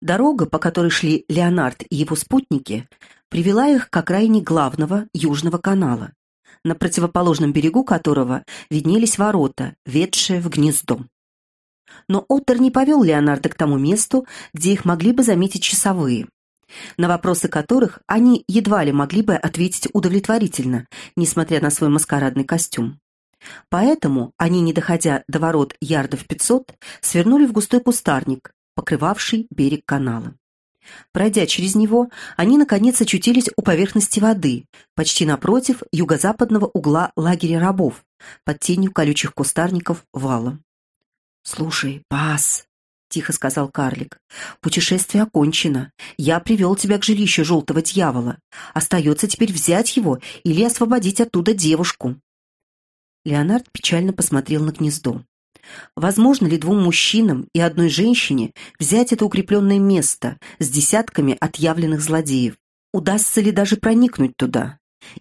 Дорога, по которой шли Леонард и его спутники, привела их к окраине главного южного канала, на противоположном берегу которого виднелись ворота, ведшие в гнездо. Но Оттер не повел Леонарда к тому месту, где их могли бы заметить часовые, на вопросы которых они едва ли могли бы ответить удовлетворительно, несмотря на свой маскарадный костюм. Поэтому они, не доходя до ворот ярдов 500, свернули в густой кустарник, покрывавший берег канала. Пройдя через него, они, наконец, очутились у поверхности воды, почти напротив юго-западного угла лагеря рабов, под тенью колючих кустарников вала. «Слушай, пас!» — тихо сказал карлик. «Путешествие окончено. Я привел тебя к жилищу желтого дьявола. Остается теперь взять его или освободить оттуда девушку». Леонард печально посмотрел на гнездо. Возможно ли двум мужчинам и одной женщине взять это укрепленное место с десятками отъявленных злодеев? Удастся ли даже проникнуть туда?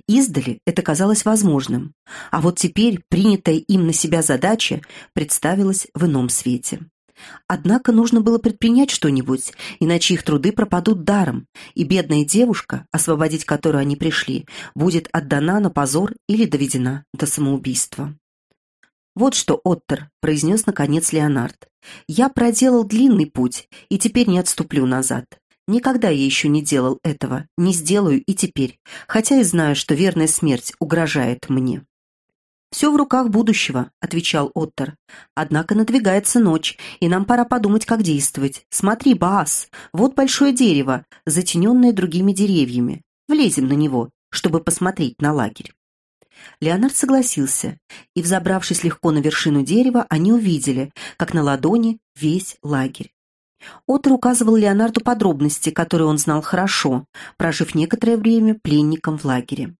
Издали это казалось возможным, а вот теперь принятая им на себя задача представилась в ином свете. Однако нужно было предпринять что-нибудь, иначе их труды пропадут даром, и бедная девушка, освободить которую они пришли, будет отдана на позор или доведена до самоубийства. «Вот что, Оттер», — произнес наконец Леонард. «Я проделал длинный путь, и теперь не отступлю назад. Никогда я еще не делал этого, не сделаю и теперь, хотя и знаю, что верная смерть угрожает мне». «Все в руках будущего», — отвечал Оттер. «Однако надвигается ночь, и нам пора подумать, как действовать. Смотри, Баас, вот большое дерево, затененное другими деревьями. Влезем на него, чтобы посмотреть на лагерь». Леонард согласился, и, взобравшись легко на вершину дерева, они увидели, как на ладони весь лагерь. Отр указывал Леонарду подробности, которые он знал хорошо, прожив некоторое время пленником в лагере.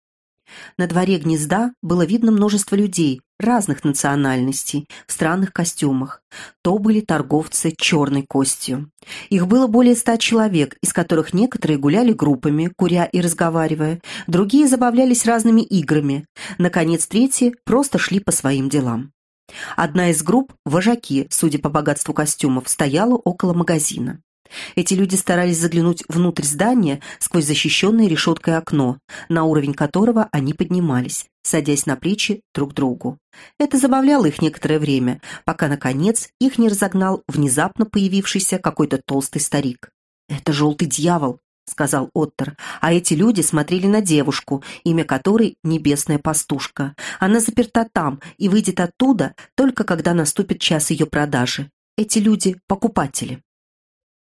На дворе гнезда было видно множество людей разных национальностей в странных костюмах. То были торговцы черной костью. Их было более ста человек, из которых некоторые гуляли группами, куря и разговаривая, другие забавлялись разными играми. Наконец, третьи просто шли по своим делам. Одна из групп, вожаки, судя по богатству костюмов, стояла около магазина. Эти люди старались заглянуть внутрь здания сквозь защищенное решеткой окно, на уровень которого они поднимались, садясь на плечи друг другу. Это забавляло их некоторое время, пока, наконец, их не разогнал внезапно появившийся какой-то толстый старик. «Это желтый дьявол», — сказал Оттер, а эти люди смотрели на девушку, имя которой — Небесная Пастушка. Она заперта там и выйдет оттуда только когда наступит час ее продажи. Эти люди — покупатели.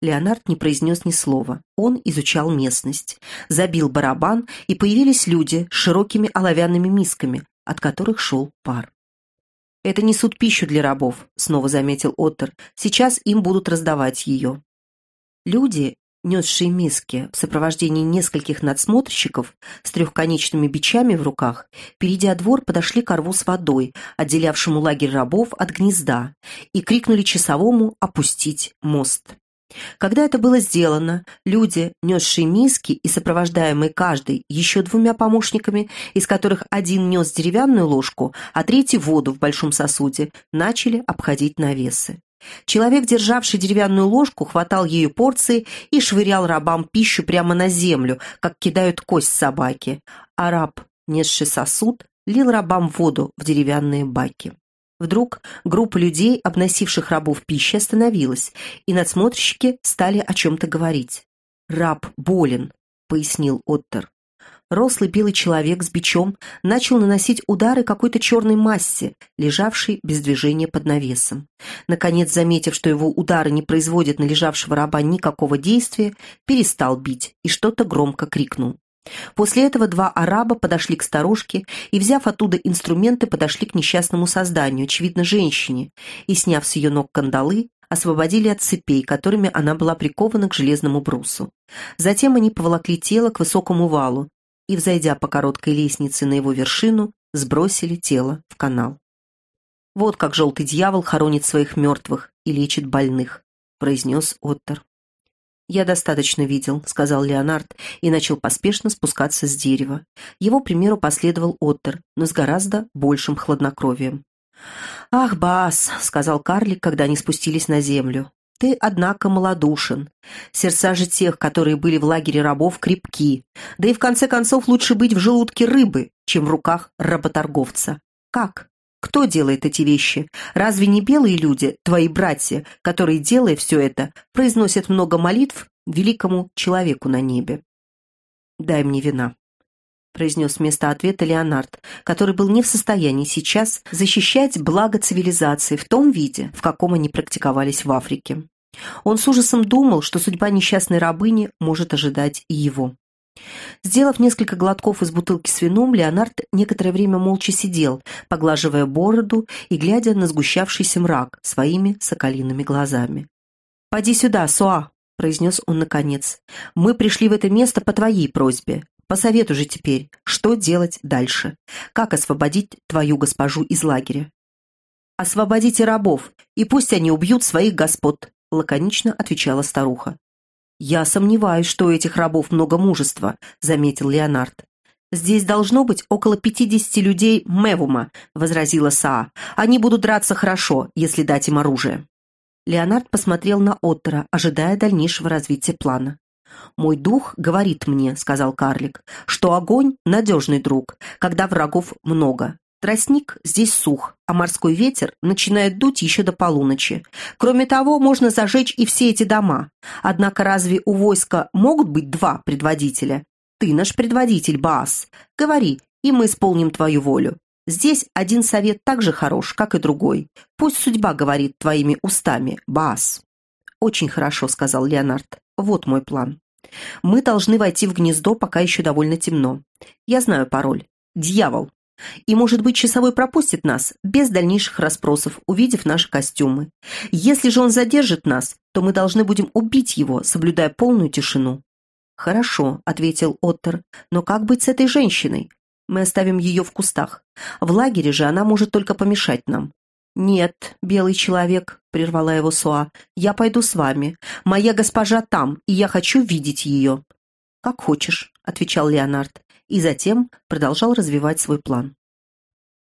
Леонард не произнес ни слова. Он изучал местность. Забил барабан, и появились люди с широкими оловянными мисками, от которых шел пар. «Это несут пищу для рабов», — снова заметил Оттер. «Сейчас им будут раздавать ее». Люди, несшие миски в сопровождении нескольких надсмотрщиков с трехконечными бичами в руках, перейдя двор, подошли к рву с водой, отделявшему лагерь рабов от гнезда, и крикнули часовому опустить мост. Когда это было сделано, люди, несшие миски и сопровождаемые каждый еще двумя помощниками, из которых один нес деревянную ложку, а третий воду в большом сосуде, начали обходить навесы. Человек, державший деревянную ложку, хватал ею порции и швырял рабам пищу прямо на землю, как кидают кость собаки, а раб, несший сосуд, лил рабам воду в деревянные баки. Вдруг группа людей, обносивших рабов пищей, остановилась, и надсмотрщики стали о чем-то говорить. «Раб болен», — пояснил Оттер. Рослый белый человек с бичом начал наносить удары какой-то черной массе, лежавшей без движения под навесом. Наконец, заметив, что его удары не производят на лежавшего раба никакого действия, перестал бить и что-то громко крикнул. После этого два араба подошли к сторожке и, взяв оттуда инструменты, подошли к несчастному созданию, очевидно, женщине, и, сняв с ее ног кандалы, освободили от цепей, которыми она была прикована к железному брусу. Затем они поволокли тело к высокому валу и, взойдя по короткой лестнице на его вершину, сбросили тело в канал. «Вот как желтый дьявол хоронит своих мертвых и лечит больных», — произнес Оттер. «Я достаточно видел», — сказал Леонард и начал поспешно спускаться с дерева. Его примеру последовал Оттер, но с гораздо большим хладнокровием. «Ах, Бас», — сказал карлик, когда они спустились на землю. Ты, однако, малодушен. Сердца же тех, которые были в лагере рабов, крепки. Да и в конце концов лучше быть в желудке рыбы, чем в руках работорговца. Как? Кто делает эти вещи? Разве не белые люди, твои братья, которые, делая все это, произносят много молитв великому человеку на небе? Дай мне вина произнес вместо ответа Леонард, который был не в состоянии сейчас защищать благо цивилизации в том виде, в каком они практиковались в Африке. Он с ужасом думал, что судьба несчастной рабыни может ожидать и его. Сделав несколько глотков из бутылки с вином, Леонард некоторое время молча сидел, поглаживая бороду и глядя на сгущавшийся мрак своими соколиными глазами. «Поди сюда, Суа!» — произнес он наконец. «Мы пришли в это место по твоей просьбе. Посоветуй же теперь, что делать дальше? Как освободить твою госпожу из лагеря?» «Освободите рабов, и пусть они убьют своих господ», — лаконично отвечала старуха. «Я сомневаюсь, что у этих рабов много мужества», — заметил Леонард. «Здесь должно быть около пятидесяти людей Мевума», — возразила Саа. «Они будут драться хорошо, если дать им оружие». Леонард посмотрел на Оттера, ожидая дальнейшего развития плана. «Мой дух говорит мне», — сказал карлик, — «что огонь — надежный друг, когда врагов много. Тростник здесь сух, а морской ветер начинает дуть еще до полуночи. Кроме того, можно зажечь и все эти дома. Однако разве у войска могут быть два предводителя? Ты наш предводитель, Баас. Говори, и мы исполним твою волю. Здесь один совет так же хорош, как и другой. Пусть судьба говорит твоими устами, Баас. «Очень хорошо», — сказал Леонард. «Вот мой план. Мы должны войти в гнездо, пока еще довольно темно. Я знаю пароль. Дьявол. И, может быть, часовой пропустит нас без дальнейших расспросов, увидев наши костюмы. Если же он задержит нас, то мы должны будем убить его, соблюдая полную тишину». «Хорошо», — ответил Оттер, — «но как быть с этой женщиной? Мы оставим ее в кустах. В лагере же она может только помешать нам. «Нет, белый человек», — прервала его Суа, — «я пойду с вами. Моя госпожа там, и я хочу видеть ее». «Как хочешь», — отвечал Леонард, и затем продолжал развивать свой план.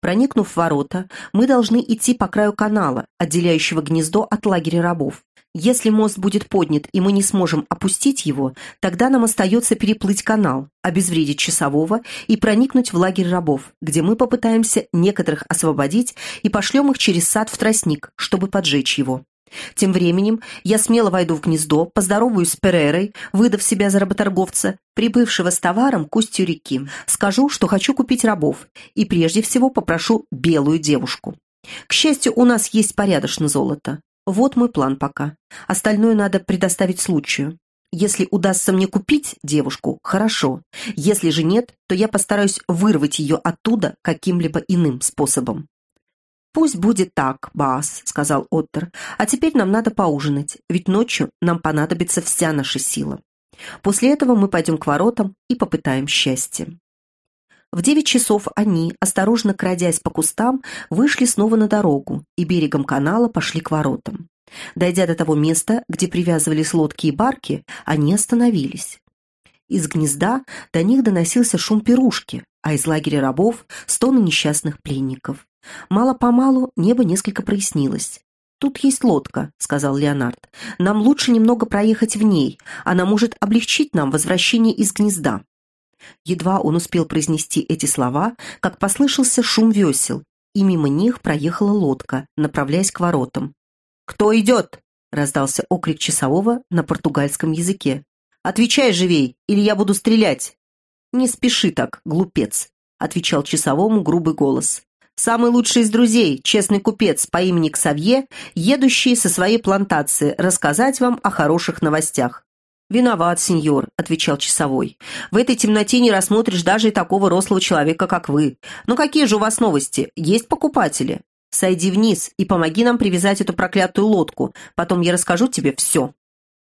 Проникнув в ворота, мы должны идти по краю канала, отделяющего гнездо от лагеря рабов. Если мост будет поднят, и мы не сможем опустить его, тогда нам остается переплыть канал, обезвредить часового и проникнуть в лагерь рабов, где мы попытаемся некоторых освободить и пошлем их через сад в тростник, чтобы поджечь его. Тем временем я смело войду в гнездо, поздороваюсь с Перерой, выдав себя за работорговца, прибывшего с товаром к устью реки. Скажу, что хочу купить рабов, и прежде всего попрошу белую девушку. К счастью, у нас есть порядочно золото. Вот мой план пока. Остальное надо предоставить случаю. Если удастся мне купить девушку, хорошо. Если же нет, то я постараюсь вырвать ее оттуда каким-либо иным способом. «Пусть будет так, Бас», — сказал Оттер. «А теперь нам надо поужинать, ведь ночью нам понадобится вся наша сила. После этого мы пойдем к воротам и попытаем счастье». В девять часов они, осторожно крадясь по кустам, вышли снова на дорогу и берегом канала пошли к воротам. Дойдя до того места, где привязывались лодки и барки, они остановились. Из гнезда до них доносился шум пирушки, а из лагеря рабов — стоны несчастных пленников. Мало-помалу небо несколько прояснилось. «Тут есть лодка», — сказал Леонард. «Нам лучше немного проехать в ней. Она может облегчить нам возвращение из гнезда». Едва он успел произнести эти слова, как послышался шум весел, и мимо них проехала лодка, направляясь к воротам. «Кто идет?» — раздался окрик часового на португальском языке. «Отвечай живей, или я буду стрелять!» «Не спеши так, глупец!» — отвечал часовому грубый голос. «Самый лучший из друзей, честный купец по имени Ксавье, едущий со своей плантации рассказать вам о хороших новостях. «Виноват, сеньор», — отвечал часовой. «В этой темноте не рассмотришь даже и такого рослого человека, как вы. Ну какие же у вас новости? Есть покупатели? Сойди вниз и помоги нам привязать эту проклятую лодку. Потом я расскажу тебе все».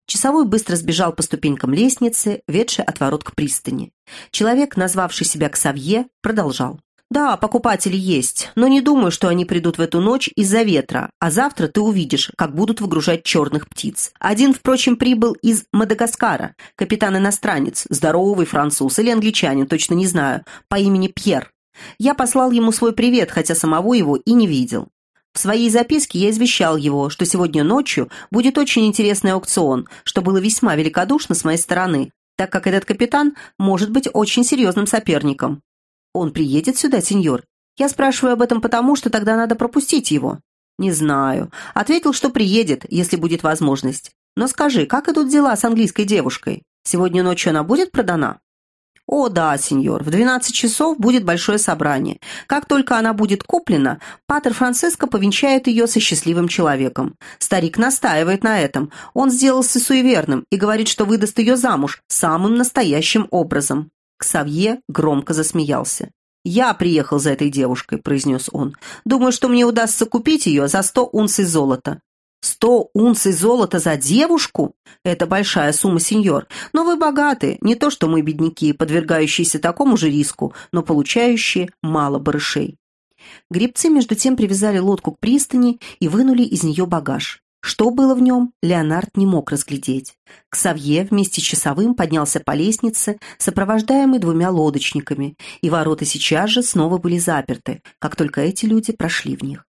Часовой быстро сбежал по ступенькам лестницы, ведшей от ворот к пристани. Человек, назвавший себя Ксавье, продолжал. «Да, покупатели есть, но не думаю, что они придут в эту ночь из-за ветра, а завтра ты увидишь, как будут выгружать черных птиц. Один, впрочем, прибыл из Мадагаскара, капитан-иностранец, здоровый француз или англичанин, точно не знаю, по имени Пьер. Я послал ему свой привет, хотя самого его и не видел. В своей записке я извещал его, что сегодня ночью будет очень интересный аукцион, что было весьма великодушно с моей стороны, так как этот капитан может быть очень серьезным соперником. Он приедет сюда, сеньор? Я спрашиваю об этом потому, что тогда надо пропустить его. Не знаю. Ответил, что приедет, если будет возможность. Но скажи, как идут дела с английской девушкой? Сегодня ночью она будет продана? «О, да, сеньор, в 12 часов будет большое собрание. Как только она будет куплена, Патер Франциско повенчает ее со счастливым человеком. Старик настаивает на этом. Он сделался суеверным и говорит, что выдаст ее замуж самым настоящим образом». Ксавье громко засмеялся. «Я приехал за этой девушкой», — произнес он. «Думаю, что мне удастся купить ее за сто унций золота. Сто унций золота за девушку? Это большая сумма, сеньор. Но вы богаты, не то что мы, бедняки, подвергающиеся такому же риску, но получающие мало барышей. Гребцы между тем привязали лодку к пристани и вынули из нее багаж. Что было в нем, Леонард не мог разглядеть. Ксавье вместе с часовым поднялся по лестнице, сопровождаемый двумя лодочниками, и ворота сейчас же снова были заперты, как только эти люди прошли в них.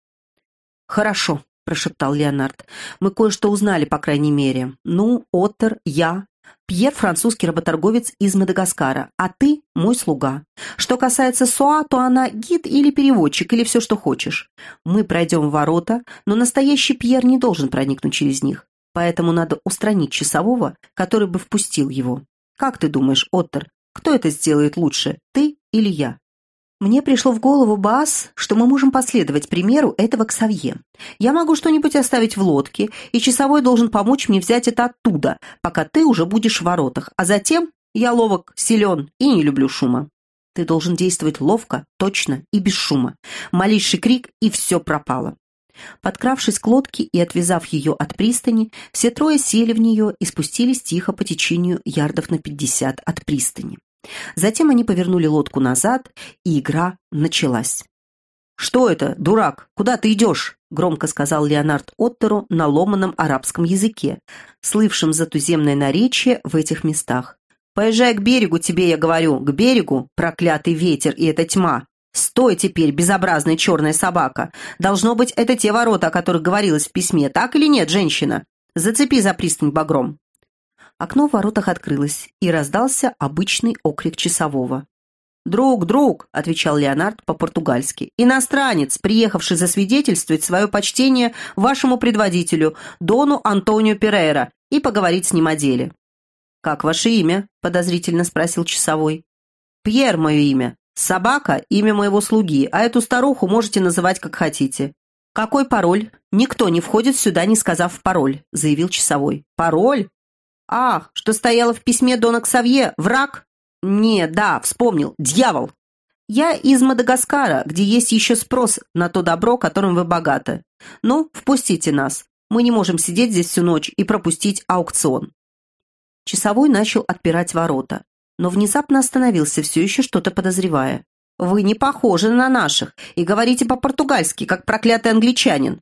«Хорошо», — прошептал Леонард. «Мы кое-что узнали, по крайней мере. Ну, Оттер, я, Пьер – французский работорговец из Мадагаскара, а ты – мой слуга. Что касается Суа, то она гид или переводчик, или все, что хочешь. Мы пройдем ворота, но настоящий Пьер не должен проникнуть через них, поэтому надо устранить часового, который бы впустил его. Как ты думаешь, Оттер, кто это сделает лучше, ты или я?» Мне пришло в голову, Бас, что мы можем последовать примеру этого Ксавье. Я могу что-нибудь оставить в лодке, и часовой должен помочь мне взять это оттуда, пока ты уже будешь в воротах, а затем я ловок, силен и не люблю шума. Ты должен действовать ловко, точно и без шума. Малейший крик, и все пропало. Подкравшись к лодке и отвязав ее от пристани, все трое сели в нее и спустились тихо по течению ярдов на пятьдесят от пристани. Затем они повернули лодку назад, и игра началась. «Что это, дурак? Куда ты идешь?» — громко сказал Леонард Оттеру на ломаном арабском языке, слывшем за туземное наречие в этих местах. «Поезжай к берегу, тебе я говорю, к берегу, проклятый ветер и эта тьма. Стой теперь, безобразная черная собака. Должно быть, это те ворота, о которых говорилось в письме, так или нет, женщина? Зацепи за пристань багром». Окно в воротах открылось, и раздался обычный окрик часового. «Друг, друг!» — отвечал Леонард по-португальски. «Иностранец, приехавший засвидетельствовать свое почтение вашему предводителю, Дону Антонио Перейра, и поговорить с ним о деле». «Как ваше имя?» — подозрительно спросил часовой. «Пьер мое имя. Собака — имя моего слуги, а эту старуху можете называть как хотите». «Какой пароль?» «Никто не входит сюда, не сказав пароль», — заявил часовой. «Пароль? «Ах, что стояло в письме Дона Ксавье? Враг?» «Не, да, вспомнил. Дьявол!» «Я из Мадагаскара, где есть еще спрос на то добро, которым вы богаты. Ну, впустите нас. Мы не можем сидеть здесь всю ночь и пропустить аукцион». Часовой начал отпирать ворота, но внезапно остановился, все еще что-то подозревая. «Вы не похожи на наших и говорите по-португальски, как проклятый англичанин».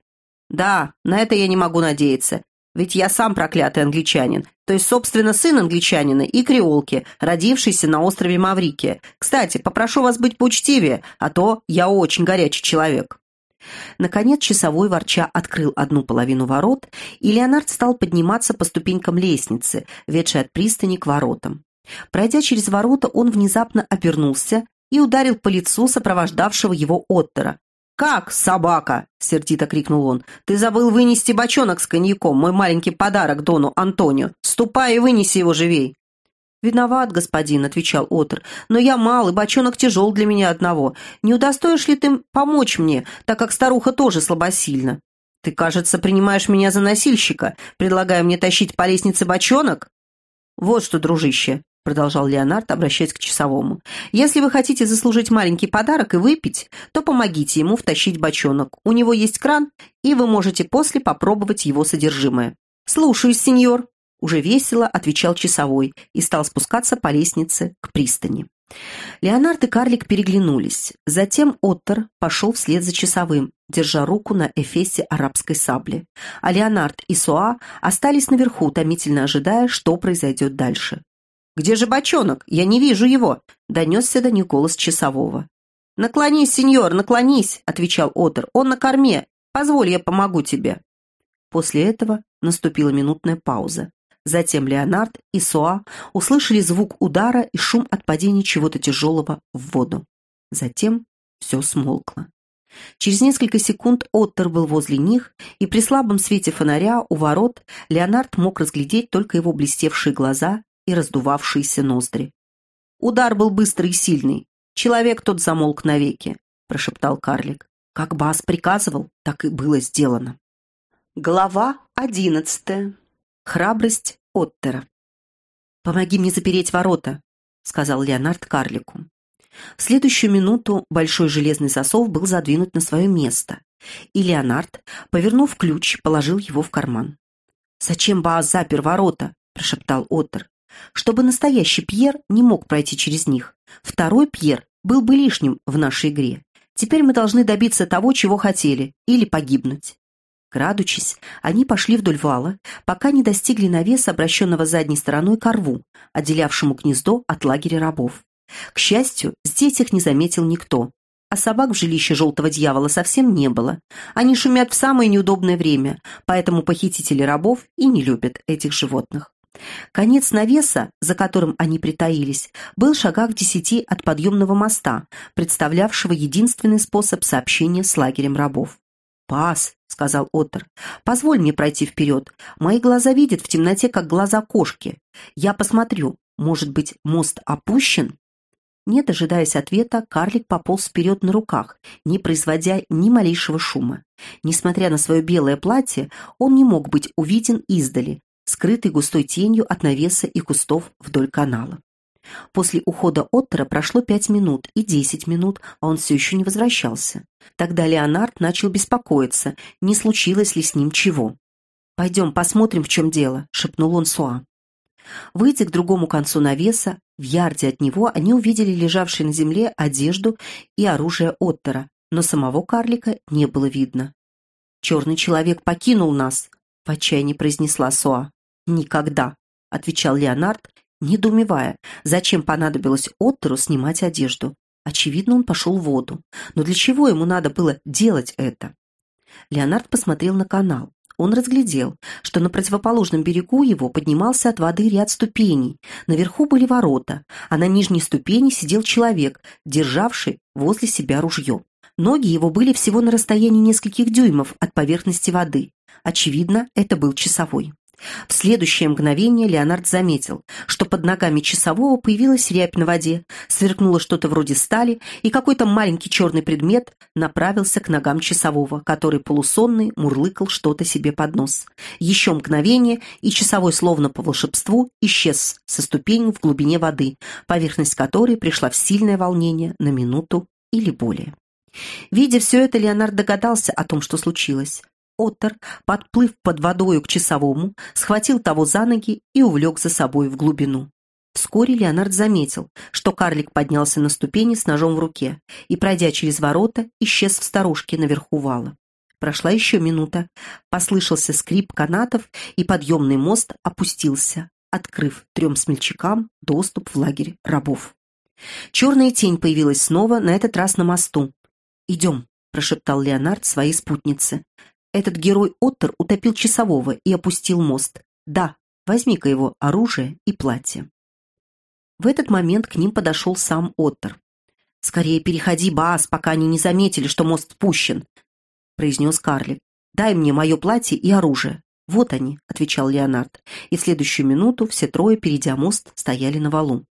«Да, на это я не могу надеяться. Ведь я сам проклятый англичанин, то есть, собственно, сын англичанина и креолки, родившийся на острове Маврикия. Кстати, попрошу вас быть поучтивее, а то я очень горячий человек». Наконец часовой ворча открыл одну половину ворот, и Леонард стал подниматься по ступенькам лестницы, ведшей от пристани к воротам. Пройдя через ворота, он внезапно обернулся и ударил по лицу сопровождавшего его Оттера. «Как, собака?» — сердито крикнул он. «Ты забыл вынести бочонок с коньяком, мой маленький подарок Дону Антонио. Ступай и вынеси его живей». «Виноват, господин», — отвечал Отр, «но я мал, и бочонок тяжел для меня одного. Не удостоишь ли ты помочь мне, так как старуха тоже слабосильна?» «Ты, кажется, принимаешь меня за носильщика, предлагая мне тащить по лестнице бочонок?» «Вот что, дружище, продолжал Леонард, обращаясь к часовому. «Если вы хотите заслужить маленький подарок и выпить, то помогите ему втащить бочонок. У него есть кран, и вы можете после попробовать его содержимое». «Слушаюсь, сеньор», — уже весело отвечал часовой и стал спускаться по лестнице к пристани. Леонард и карлик переглянулись. Затем Оттер пошел вслед за часовым, держа руку на эфесе арабской сабли. А Леонард и Суа остались наверху, томительно ожидая, что произойдет дальше. «Где же бочонок? Я не вижу его!» — донесся до них голос часового. «Наклонись, сеньор, наклонись!» — отвечал Отер. «Он на корме. Позволь, я помогу тебе». После этого наступила минутная пауза. Затем Леонард и Суа услышали звук удара и шум от падения чего-то тяжелого в воду. Затем все смолкло. Через несколько секунд Оттер был возле них, и при слабом свете фонаря у ворот Леонард мог разглядеть только его блестевшие глаза и раздувавшиеся ноздри. Удар был быстрый и сильный. Человек тот замолк навеки, прошептал карлик. Как Бас приказывал, так и было сделано. Глава одиннадцатая. Храбрость Оттера. «Помоги мне запереть ворота», — сказал Леонард карлику. В следующую минуту большой железный засов был задвинут на свое место, и Леонард, повернув ключ, положил его в карман. «Зачем Баас запер ворота?» – прошептал Оттер. «Чтобы настоящий Пьер не мог пройти через них. Второй Пьер был бы лишним в нашей игре. Теперь мы должны добиться того, чего хотели, или погибнуть». Крадучись, они пошли вдоль вала, пока не достигли навеса, обращенного задней стороной к рву, отделявшему гнездо от лагеря рабов. К счастью, здесь их не заметил никто, а собак в жилище желтого дьявола совсем не было. Они шумят в самое неудобное время, поэтому похитители рабов и не любят этих животных. Конец навеса, за которым они притаились, был в шагах десяти от подъемного моста, представлявшего единственный способ сообщения с лагерем рабов. «Пас», — сказал Оттер, — «позволь мне пройти вперед. Мои глаза видят в темноте, как глаза кошки. Я посмотрю, может быть, мост опущен?» Не дожидаясь ответа, карлик пополз вперед на руках, не производя ни малейшего шума. Несмотря на свое белое платье, он не мог быть увиден издали, скрытый густой тенью от навеса и кустов вдоль канала. После ухода Оттера прошло пять минут и десять минут, а он все еще не возвращался. Тогда Леонард начал беспокоиться, не случилось ли с ним чего. «Пойдем посмотрим, в чем дело», — шепнул он Суа. Выйдя к другому концу навеса, в ярде от него они увидели лежавшие на земле одежду и оружие Оттера, но самого карлика не было видно. «Черный человек покинул нас», — в отчаянии произнесла Суа. «Никогда», — отвечал Леонард недоумевая, зачем понадобилось Оттеру снимать одежду. Очевидно, он пошел в воду. Но для чего ему надо было делать это? Леонард посмотрел на канал. Он разглядел, что на противоположном берегу его поднимался от воды ряд ступеней. Наверху были ворота, а на нижней ступени сидел человек, державший возле себя ружье. Ноги его были всего на расстоянии нескольких дюймов от поверхности воды. Очевидно, это был часовой. В следующее мгновение Леонард заметил, что под ногами часового появилась рябь на воде, сверкнуло что-то вроде стали, и какой-то маленький черный предмет направился к ногам часового, который полусонный мурлыкал что-то себе под нос. Еще мгновение, и часовой словно по волшебству исчез со ступенью в глубине воды, поверхность которой пришла в сильное волнение на минуту или более. Видя все это, Леонард догадался о том, что случилось. Оттер, подплыв под водою к часовому, схватил того за ноги и увлек за собой в глубину. Вскоре Леонард заметил, что карлик поднялся на ступени с ножом в руке и, пройдя через ворота, исчез в старушке наверху вала. Прошла еще минута, послышался скрип канатов, и подъемный мост опустился, открыв трем смельчакам доступ в лагерь рабов. Черная тень появилась снова, на этот раз на мосту. «Идем», — прошептал Леонард своей спутнице. Этот герой Оттер утопил часового и опустил мост. Да, возьми-ка его оружие и платье. В этот момент к ним подошел сам Оттер. «Скорее переходи, Баас, пока они не заметили, что мост спущен», — произнес карлик. «Дай мне мое платье и оружие». «Вот они», — отвечал Леонард, и в следующую минуту все трое, перейдя мост, стояли на валу.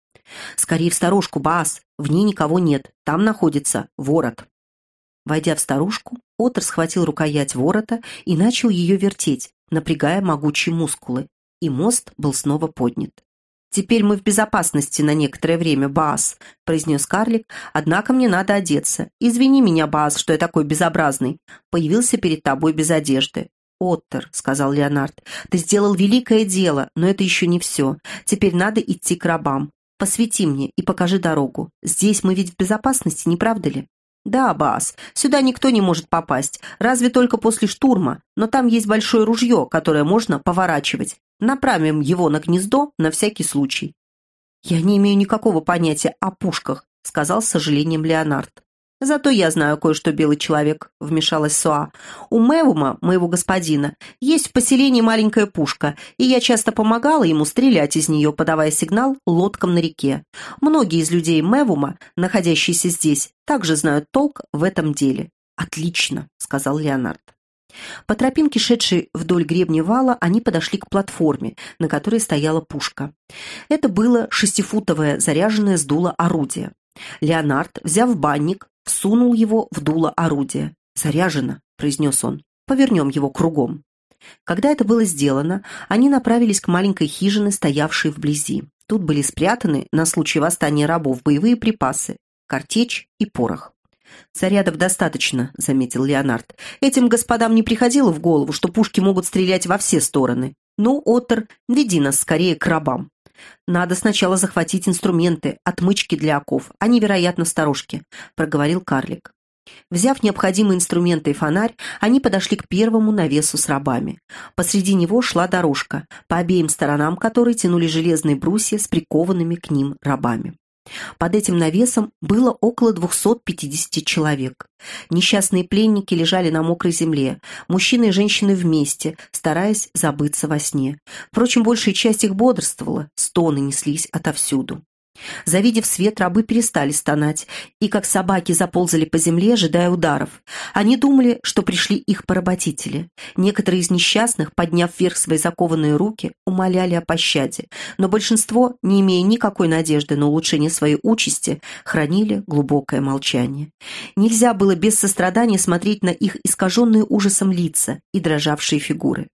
«Скорее в сторожку, Баас, в ней никого нет, там находится ворот». Войдя в старушку, Отр схватил рукоять ворота и начал ее вертеть, напрягая могучие мускулы, и мост был снова поднят. «Теперь мы в безопасности на некоторое время, Баас», — произнес карлик, «однако мне надо одеться. Извини меня, Баас, что я такой безобразный. Появился перед тобой без одежды». «Оттер», — сказал Леонард, — «ты сделал великое дело, но это еще не все. Теперь надо идти к рабам. Посвети мне и покажи дорогу. Здесь мы ведь в безопасности, не правда ли?» «Да, Бас, сюда никто не может попасть, разве только после штурма, но там есть большое ружье, которое можно поворачивать. Направим его на гнездо на всякий случай». «Я не имею никакого понятия о пушках», сказал с сожалением Леонард. «Зато я знаю кое-что, белый человек», — вмешалась Суа. «У Мевума, моего господина, есть в поселении маленькая пушка, и я часто помогала ему стрелять из нее, подавая сигнал лодкам на реке. Многие из людей Мевума, находящиеся здесь, также знают толк в этом деле». «Отлично», — сказал Леонард. По тропинке, шедшей вдоль гребня вала, они подошли к платформе, на которой стояла пушка. Это было шестифутовое заряженное с дула орудие. Леонард, взяв банник, всунул его в дуло орудия. «Заряжено», — произнес он. «Повернем его кругом». Когда это было сделано, они направились к маленькой хижине, стоявшей вблизи. Тут были спрятаны, на случай восстания рабов, боевые припасы, картечь и порох. «Зарядов достаточно», — заметил Леонард. «Этим господам не приходило в голову, что пушки могут стрелять во все стороны. Ну, Оттер, веди нас скорее к рабам». «Надо сначала захватить инструменты, отмычки для оков. Они, вероятно, сторожке», — проговорил карлик. Взяв необходимые инструменты и фонарь, они подошли к первому навесу с рабами. Посреди него шла дорожка, по обеим сторонам которой тянули железные брусья с прикованными к ним рабами. Под этим навесом было около 250 человек. Несчастные пленники лежали на мокрой земле, мужчины и женщины вместе, стараясь забыться во сне. Впрочем, большая часть их бодрствовала, стоны неслись отовсюду. Завидев свет, рабы перестали стонать, и как собаки заползали по земле, ожидая ударов. Они думали, что пришли их поработители. Некоторые из несчастных, подняв вверх свои закованные руки, умоляли о пощаде, но большинство, не имея никакой надежды на улучшение своей участи, хранили глубокое молчание. Нельзя было без сострадания смотреть на их искаженные ужасом лица и дрожавшие фигуры.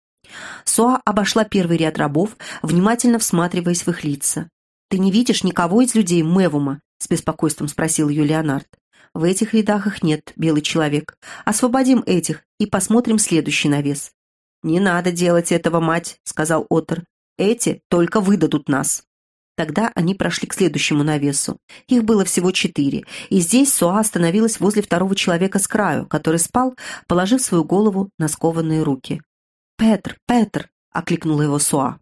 Суа обошла первый ряд рабов, внимательно всматриваясь в их лица. «Ты не видишь никого из людей Мевума?» — с беспокойством спросил ее Леонард. «В этих рядах их нет, белый человек. Освободим этих и посмотрим следующий навес». «Не надо делать этого, мать», — сказал Отер. «Эти только выдадут нас». Тогда они прошли к следующему навесу. Их было всего четыре, и здесь Суа остановилась возле второго человека с краю, который спал, положив свою голову на скованные руки. «Петр, Петр!» — окликнула его Суа.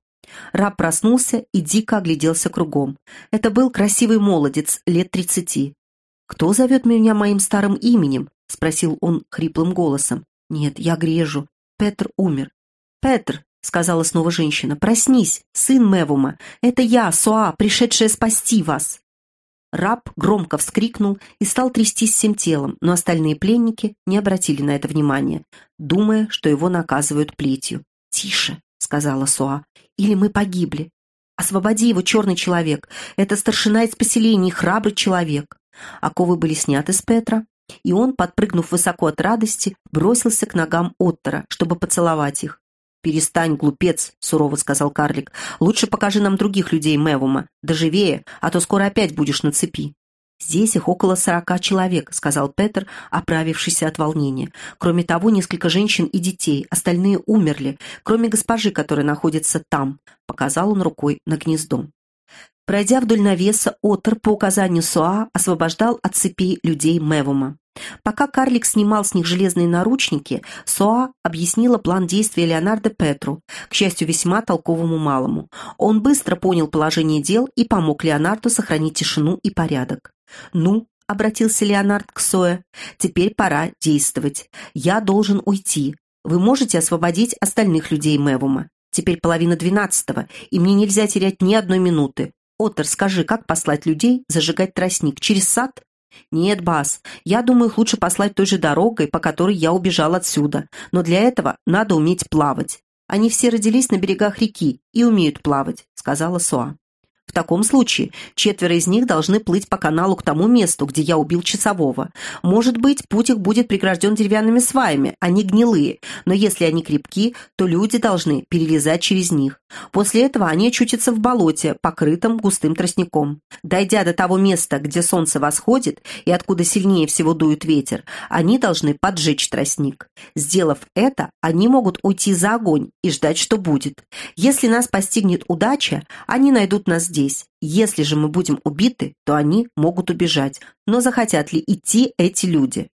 Раб проснулся и дико огляделся кругом. Это был красивый молодец, лет тридцати. «Кто зовет меня моим старым именем?» — спросил он хриплым голосом. «Нет, я грежу. Петр умер». «Петр», — сказала снова женщина, — «проснись, сын Мевума. Это я, Суа, пришедшая спасти вас». Раб громко вскрикнул и стал трястись всем телом, но остальные пленники не обратили на это внимания, думая, что его наказывают плетью. «Тише», — сказала Суа, или мы погибли. Освободи его, черный человек. Это старшина из поселений, храбрый человек. Оковы были сняты с Петра, и он, подпрыгнув высоко от радости, бросился к ногам Оттера, чтобы поцеловать их. «Перестань, глупец», — сурово сказал карлик. «Лучше покажи нам других людей Мевума. Да живее, а то скоро опять будешь на цепи». «Здесь их около сорока человек», — сказал Петер, оправившийся от волнения. «Кроме того, несколько женщин и детей. Остальные умерли, кроме госпожи, которая находится там», — показал он рукой на гнездо. Пройдя вдоль навеса, Отер по указанию Суа освобождал от цепей людей Мевума. Пока карлик снимал с них железные наручники, Соа объяснила план действия Леонардо Петру, к счастью, весьма толковому малому. Он быстро понял положение дел и помог Леонарду сохранить тишину и порядок. «Ну», — обратился Леонард к Сое, — «теперь пора действовать. Я должен уйти. Вы можете освободить остальных людей Мевума. Теперь половина двенадцатого, и мне нельзя терять ни одной минуты. Оттер, скажи, как послать людей зажигать тростник? Через сад?» «Нет, Бас, я думаю, их лучше послать той же дорогой, по которой я убежал отсюда. Но для этого надо уметь плавать. Они все родились на берегах реки и умеют плавать», — сказала Суа. В таком случае четверо из них должны плыть по каналу к тому месту, где я убил часового. Может быть, путь их будет прегражден деревянными сваями, они гнилые, но если они крепки, то люди должны перелезать через них. После этого они очутятся в болоте, покрытом густым тростником. Дойдя до того места, где солнце восходит и откуда сильнее всего дует ветер, они должны поджечь тростник. Сделав это, они могут уйти за огонь и ждать, что будет. Если нас постигнет удача, они найдут нас здесь. Если же мы будем убиты, то они могут убежать. Но захотят ли идти эти люди?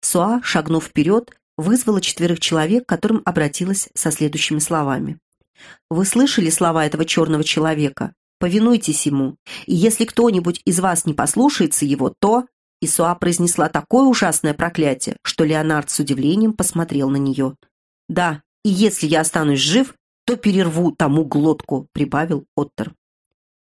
Суа, шагнув вперед, вызвала четверых человек, к которым обратилась со следующими словами. «Вы слышали слова этого черного человека? Повинуйтесь ему. И если кто-нибудь из вас не послушается его, то...» Исуа произнесла такое ужасное проклятие, что Леонард с удивлением посмотрел на нее. «Да, и если я останусь жив, то перерву тому глотку», — прибавил Оттер.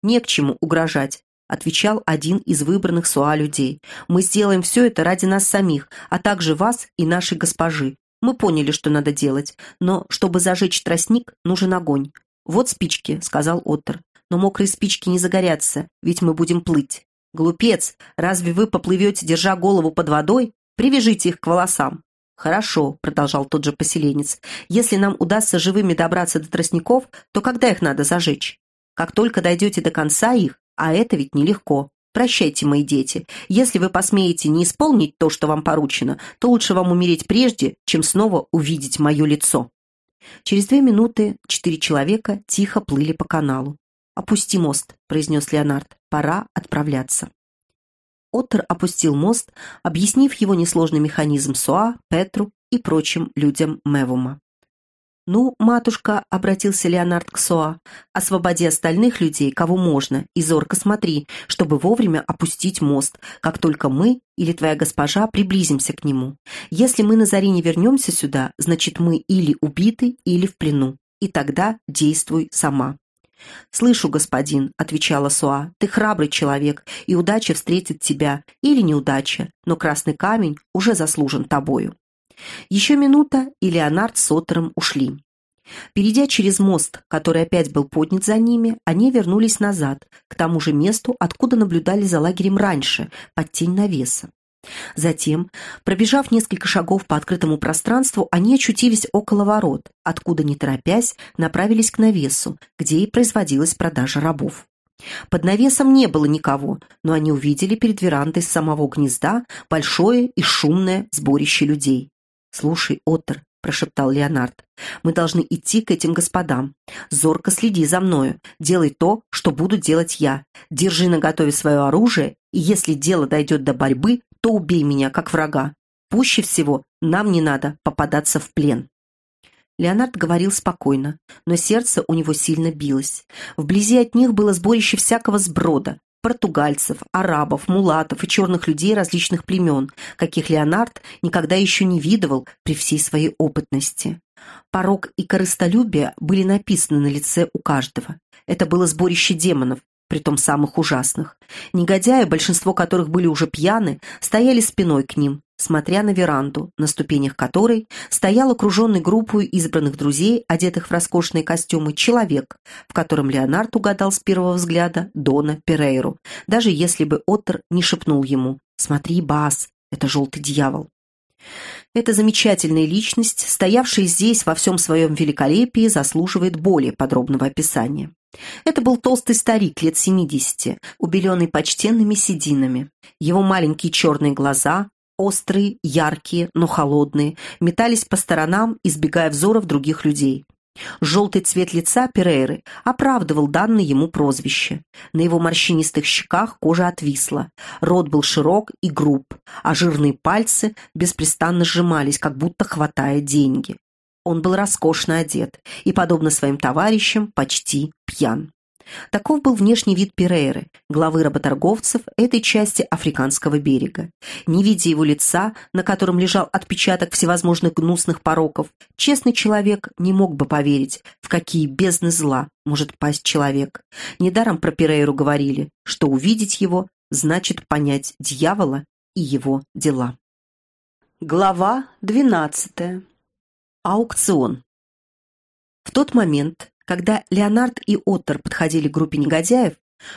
«Не к чему угрожать», — отвечал один из выбранных Суа людей. «Мы сделаем все это ради нас самих, а также вас и нашей госпожи. Мы поняли, что надо делать, но чтобы зажечь тростник, нужен огонь. «Вот спички», — сказал Оттер. «Но мокрые спички не загорятся, ведь мы будем плыть. Глупец, разве вы поплывете, держа голову под водой? Привяжите их к волосам». «Хорошо», — продолжал тот же поселенец. «Если нам удастся живыми добраться до тростников, то когда их надо зажечь? Как только дойдете до конца их, а это ведь нелегко. Прощайте, мои дети. Если вы посмеете не исполнить то, что вам поручено, то лучше вам умереть прежде, чем снова увидеть мое лицо». Через две минуты четыре человека тихо плыли по каналу. «Опусти мост», — произнес Леонард. «Пора отправляться». Оттер опустил мост, объяснив его несложный механизм Суа, Петру и прочим людям Мевума. «Ну, матушка», — обратился Леонард к Соа, — «освободи остальных людей, кого можно, и зорко смотри, чтобы вовремя опустить мост, как только мы или твоя госпожа приблизимся к нему. Если мы на заре не вернемся сюда, значит, мы или убиты, или в плену. И тогда действуй сама». «Слышу, господин», — отвечала Суа, — «ты храбрый человек, и удача встретит тебя, или неудача, но красный камень уже заслужен тобою». Еще минута, и Леонард с Оттером ушли. Перейдя через мост, который опять был поднят за ними, они вернулись назад, к тому же месту, откуда наблюдали за лагерем раньше, под тень навеса. Затем, пробежав несколько шагов по открытому пространству, они очутились около ворот, откуда, не торопясь, направились к навесу, где и производилась продажа рабов. Под навесом не было никого, но они увидели перед верандой самого гнезда большое и шумное сборище людей. «Слушай, Оттер», — прошептал Леонард, — «мы должны идти к этим господам. Зорко следи за мною, делай то, что буду делать я. Держи наготове свое оружие, и если дело дойдет до борьбы, то убей меня, как врага. Пуще всего нам не надо попадаться в плен». Леонард говорил спокойно, но сердце у него сильно билось. Вблизи от них было сборище всякого сброда, португальцев, арабов, мулатов и черных людей различных племен, каких Леонард никогда еще не видывал при всей своей опытности. Порог и корыстолюбие были написаны на лице у каждого. Это было сборище демонов, притом самых ужасных. Негодяи, большинство которых были уже пьяны, стояли спиной к ним, смотря на веранду, на ступенях которой стоял окруженный группой избранных друзей, одетых в роскошные костюмы, человек, в котором Леонард угадал с первого взгляда Дона Перейру, даже если бы Оттер не шепнул ему «Смотри, Бас, это желтый дьявол». Эта замечательная личность, стоявшая здесь во всем своем великолепии, заслуживает более подробного описания. Это был толстый старик лет семидесяти, убеленный почтенными сединами. Его маленькие черные глаза, острые, яркие, но холодные, метались по сторонам, избегая взоров других людей. Желтый цвет лица Перейры оправдывал данное ему прозвище. На его морщинистых щеках кожа отвисла, рот был широк и груб, а жирные пальцы беспрестанно сжимались, как будто хватая деньги. Он был роскошно одет и, подобно своим товарищам, почти пьян. Таков был внешний вид Перейры, главы работорговцев этой части африканского берега. Не видя его лица, на котором лежал отпечаток всевозможных гнусных пороков, честный человек не мог бы поверить, в какие бездны зла может пасть человек. Недаром про Перейру говорили, что увидеть его значит понять дьявола и его дела. Глава двенадцатая. Аукцион. В тот момент, когда Леонард и Оттер подходили к группе негодяев,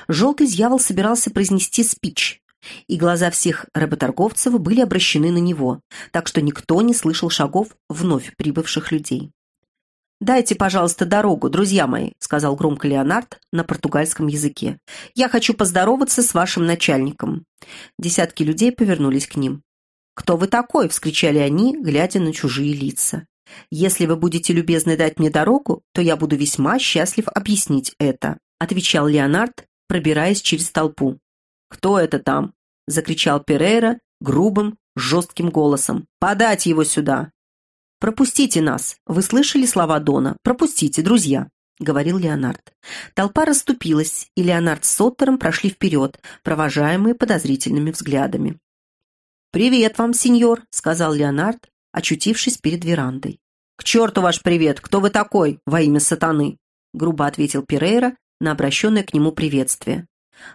желтый дьявол собирался произнести спич, и глаза всех работорговцев были обращены на него, так что никто не слышал шагов вновь прибывших людей. «Дайте, пожалуйста, дорогу, друзья мои», — сказал громко Леонард на португальском языке. «Я хочу поздороваться с вашим начальником». Десятки людей повернулись к ним. «Кто вы такой?» — вскричали они, глядя на чужие лица. «Если вы будете любезны дать мне дорогу, то я буду весьма счастлив объяснить это», отвечал Леонард, пробираясь через толпу. «Кто это там?» — закричал Перейра грубым, жестким голосом. «Подать его сюда!» «Пропустите нас! Вы слышали слова Дона? Пропустите, друзья!» — говорил Леонард. Толпа расступилась, и Леонард с Соттером прошли вперед, провожаемые подозрительными взглядами. «Привет вам, сеньор», — сказал Леонард, очутившись перед верандой. «К черту ваш привет! Кто вы такой, во имя сатаны?» — грубо ответил Перейра на обращенное к нему приветствие.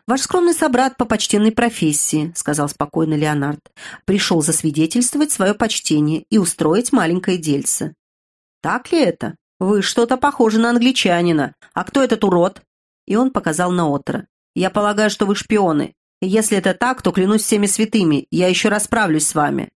«Ваш скромный собрат по почтенной профессии», — сказал спокойно Леонард, «пришел засвидетельствовать свое почтение и устроить маленькое дельце». «Так ли это? Вы что-то похожи на англичанина. А кто этот урод?» И он показал на Отра. «Я полагаю, что вы шпионы. Если это так, то клянусь всеми святыми, я еще расправлюсь с вами.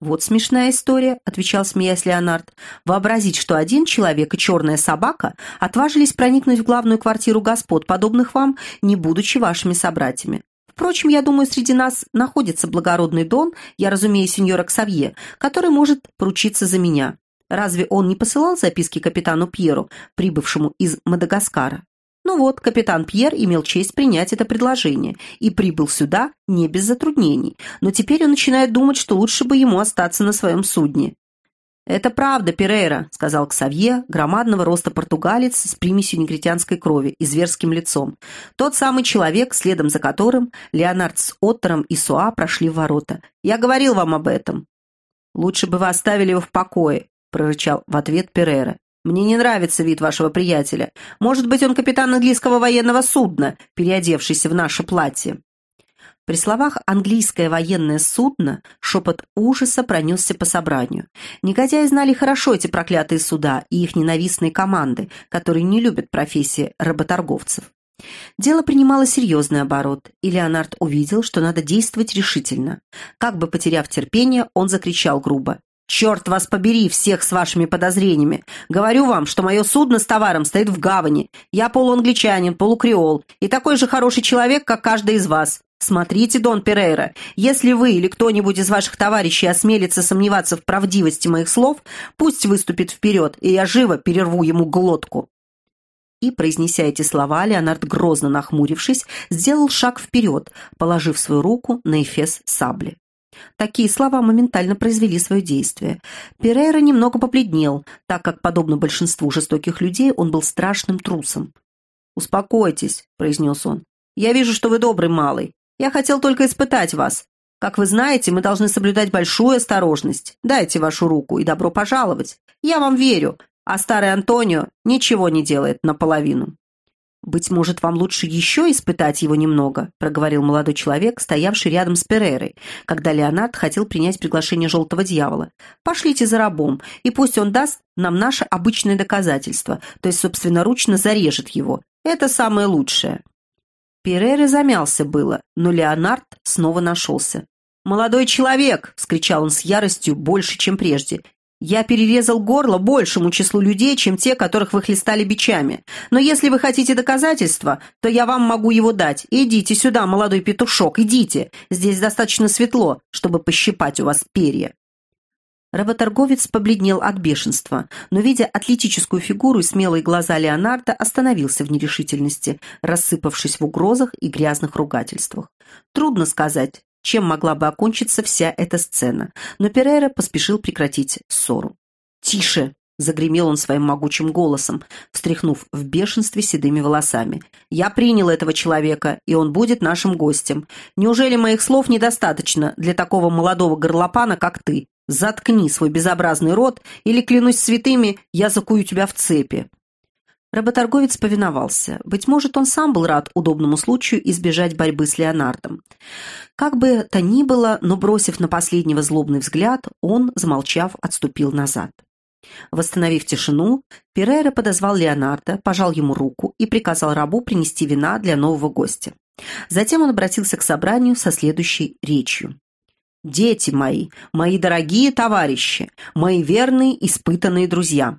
«Вот смешная история», — отвечал смеясь Леонард. «Вообразить, что один человек и черная собака отважились проникнуть в главную квартиру господ, подобных вам, не будучи вашими собратьями. Впрочем, я думаю, среди нас находится благородный Дон, я разумею, сеньора Ксавье, который может поручиться за меня. Разве он не посылал записки капитану Пьеру, прибывшему из Мадагаскара? Ну вот, капитан Пьер имел честь принять это предложение и прибыл сюда не без затруднений, но теперь он начинает думать, что лучше бы ему остаться на своем судне. «Это правда, Перейра», — сказал Ксавье, громадного роста португалец с примесью негритянской крови и зверским лицом. Тот самый человек, следом за которым Леонард с Оттером и Суа прошли в ворота. «Я говорил вам об этом». «Лучше бы вы оставили его в покое», — прорычал в ответ Перейра. Мне не нравится вид вашего приятеля. Может быть, он капитан английского военного судна, переодевшийся в наше платье». При словах «английское военное судно» шепот ужаса пронесся по собранию. Негодяи знали хорошо эти проклятые суда и их ненавистные команды, которые не любят профессии работорговцев. Дело принимало серьезный оборот, и Леонард увидел, что надо действовать решительно. Как бы потеряв терпение, он закричал грубо. «Черт вас побери, всех с вашими подозрениями! Говорю вам, что мое судно с товаром стоит в гавани. Я полуангличанин, полукреол и такой же хороший человек, как каждый из вас. Смотрите, Дон Перейра, если вы или кто-нибудь из ваших товарищей осмелится сомневаться в правдивости моих слов, пусть выступит вперед, и я живо перерву ему глотку». И, произнеся эти слова, Леонард, грозно нахмурившись, сделал шаг вперед, положив свою руку на эфес сабли. Такие слова моментально произвели свое действие. Перейра немного побледнел, так как, подобно большинству жестоких людей, он был страшным трусом. «Успокойтесь», — произнес он. «Я вижу, что вы добрый малый. Я хотел только испытать вас. Как вы знаете, мы должны соблюдать большую осторожность. Дайте вашу руку и добро пожаловать. Я вам верю, а старый Антонио ничего не делает наполовину». «Быть может, вам лучше еще испытать его немного», проговорил молодой человек, стоявший рядом с Перерой, когда Леонард хотел принять приглашение желтого дьявола. «Пошлите за рабом, и пусть он даст нам наше обычное доказательство, то есть собственноручно зарежет его. Это самое лучшее». Перейра замялся было, но Леонард снова нашелся. «Молодой человек!» — вскричал он с яростью больше, чем прежде. Я перерезал горло большему числу людей, чем те, которых вы хлестали бичами. Но если вы хотите доказательства, то я вам могу его дать. Идите сюда, молодой петушок, идите. Здесь достаточно светло, чтобы пощипать у вас перья». Работорговец побледнел от бешенства, но, видя атлетическую фигуру и смелые глаза Леонардо, остановился в нерешительности, рассыпавшись в угрозах и грязных ругательствах. Трудно сказать, чем могла бы окончиться вся эта сцена, но Перейра поспешил прекратить ссору. «Тише!» — загремел он своим могучим голосом, встряхнув в бешенстве седыми волосами. «Я принял этого человека, и он будет нашим гостем. Неужели моих слов недостаточно для такого молодого горлопана, как ты? Заткни свой безобразный рот, или, клянусь святыми, я закую тебя в цепи». Работорговец повиновался. Быть может, он сам был рад удобному случаю избежать борьбы с Леонардом. Как бы то ни было, но бросив на последнего злобный взгляд, он, замолчав, отступил назад. Восстановив тишину, Перейра подозвал Леонардо, пожал ему руку и приказал рабу принести вина для нового гостя. Затем он обратился к собранию со следующей речью. «Дети мои, мои дорогие товарищи, мои верные испытанные друзья,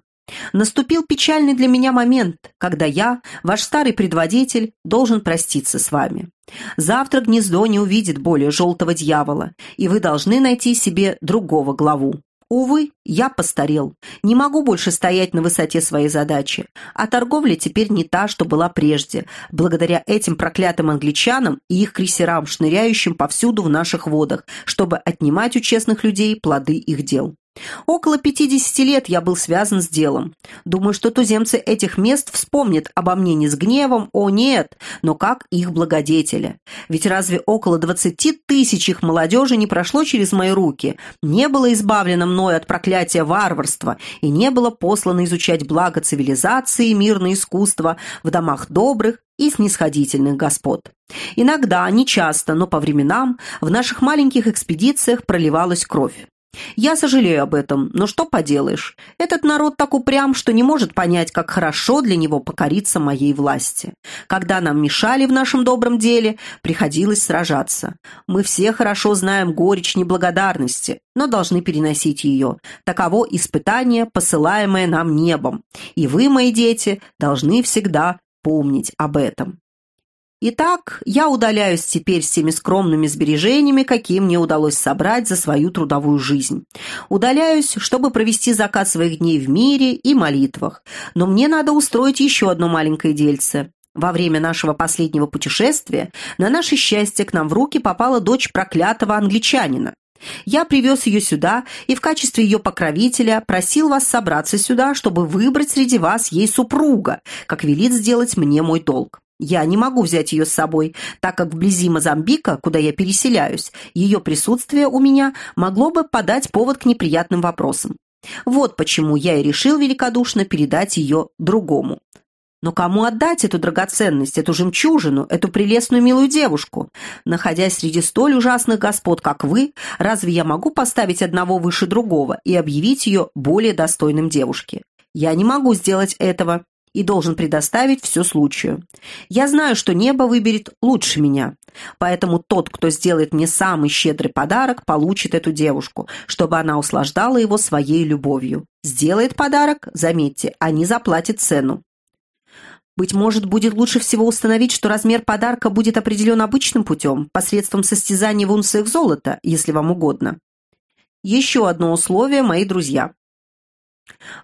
Наступил печальный для меня момент, когда я, ваш старый предводитель, должен проститься с вами. Завтра гнездо не увидит более желтого дьявола, и вы должны найти себе другого главу. Увы, я постарел, не могу больше стоять на высоте своей задачи, а торговля теперь не та, что была прежде, благодаря этим проклятым англичанам и их крейсерам, шныряющим повсюду в наших водах, чтобы отнимать у честных людей плоды их дел. Около 50 лет я был связан с делом. Думаю, что туземцы этих мест вспомнят обо мне не с гневом, о нет, но как их благодетеля. Ведь разве около 20 тысяч их молодежи не прошло через мои руки, не было избавлено мною от проклятия варварства и не было послано изучать благо цивилизации и мирное искусство в домах добрых и снисходительных господ. Иногда, не часто, но по временам в наших маленьких экспедициях проливалась кровь. Я сожалею об этом, но что поделаешь, этот народ так упрям, что не может понять, как хорошо для него покориться моей власти. Когда нам мешали в нашем добром деле, приходилось сражаться. Мы все хорошо знаем горечь неблагодарности, но должны переносить ее. Таково испытание, посылаемое нам небом. И вы, мои дети, должны всегда помнить об этом. Итак, я удаляюсь теперь с теми скромными сбережениями, какие мне удалось собрать за свою трудовую жизнь. Удаляюсь, чтобы провести закат своих дней в мире и молитвах. Но мне надо устроить еще одно маленькое дельце. Во время нашего последнего путешествия на наше счастье к нам в руки попала дочь проклятого англичанина. Я привез ее сюда и в качестве ее покровителя просил вас собраться сюда, чтобы выбрать среди вас ей супруга, как велит сделать мне мой долг. Я не могу взять ее с собой, так как вблизи Мозамбика, куда я переселяюсь, ее присутствие у меня могло бы подать повод к неприятным вопросам. Вот почему я и решил великодушно передать ее другому. Но кому отдать эту драгоценность, эту жемчужину, эту прелестную милую девушку? Находясь среди столь ужасных господ, как вы, разве я могу поставить одного выше другого и объявить ее более достойным девушке? Я не могу сделать этого и должен предоставить все случаю. Я знаю, что небо выберет лучше меня, поэтому тот, кто сделает мне самый щедрый подарок, получит эту девушку, чтобы она услаждала его своей любовью. Сделает подарок, заметьте, они заплатят цену. Быть может, будет лучше всего установить, что размер подарка будет определен обычным путем, посредством состязания в унциях золота, если вам угодно. Еще одно условие, мои друзья.